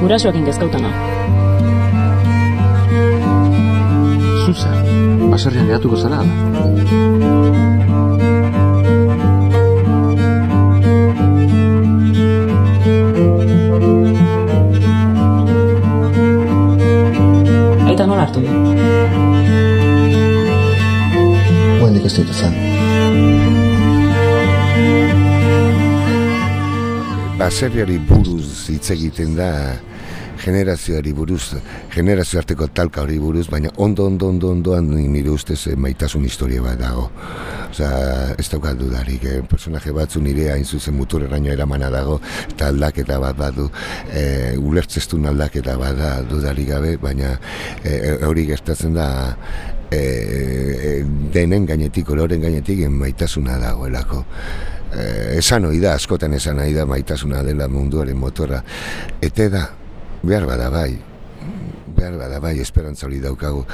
Gurasoekin gezkautana. Zuza, baserrian geratuko zara da. Aita nola hartu du? Guendik ez ditu zen. baserriari buruz hitz egiten da generazioari buruz, generazio arteko talka hori buruz, baina ondo, ondo, ondo, ondoan ni- nire ustez eh, maitasun historia bat dago. Osea, ez daukat dudarik, eh? personaje batzu nire hain zuzen muturreraino eramana dago, eta aldaketa bat badu, eh, ulertzeztun aldaketa bat da dudarik gabe, baina eh, hori gertatzen da eh, denen gainetik, oloren gainetik eh, maitasuna dagoelako eh, esan ohi da, askotan esan ohi da maitasuna dela munduaren motorra. Ete da, behar bada bai, behar bada bai, esperantza hori daukagu.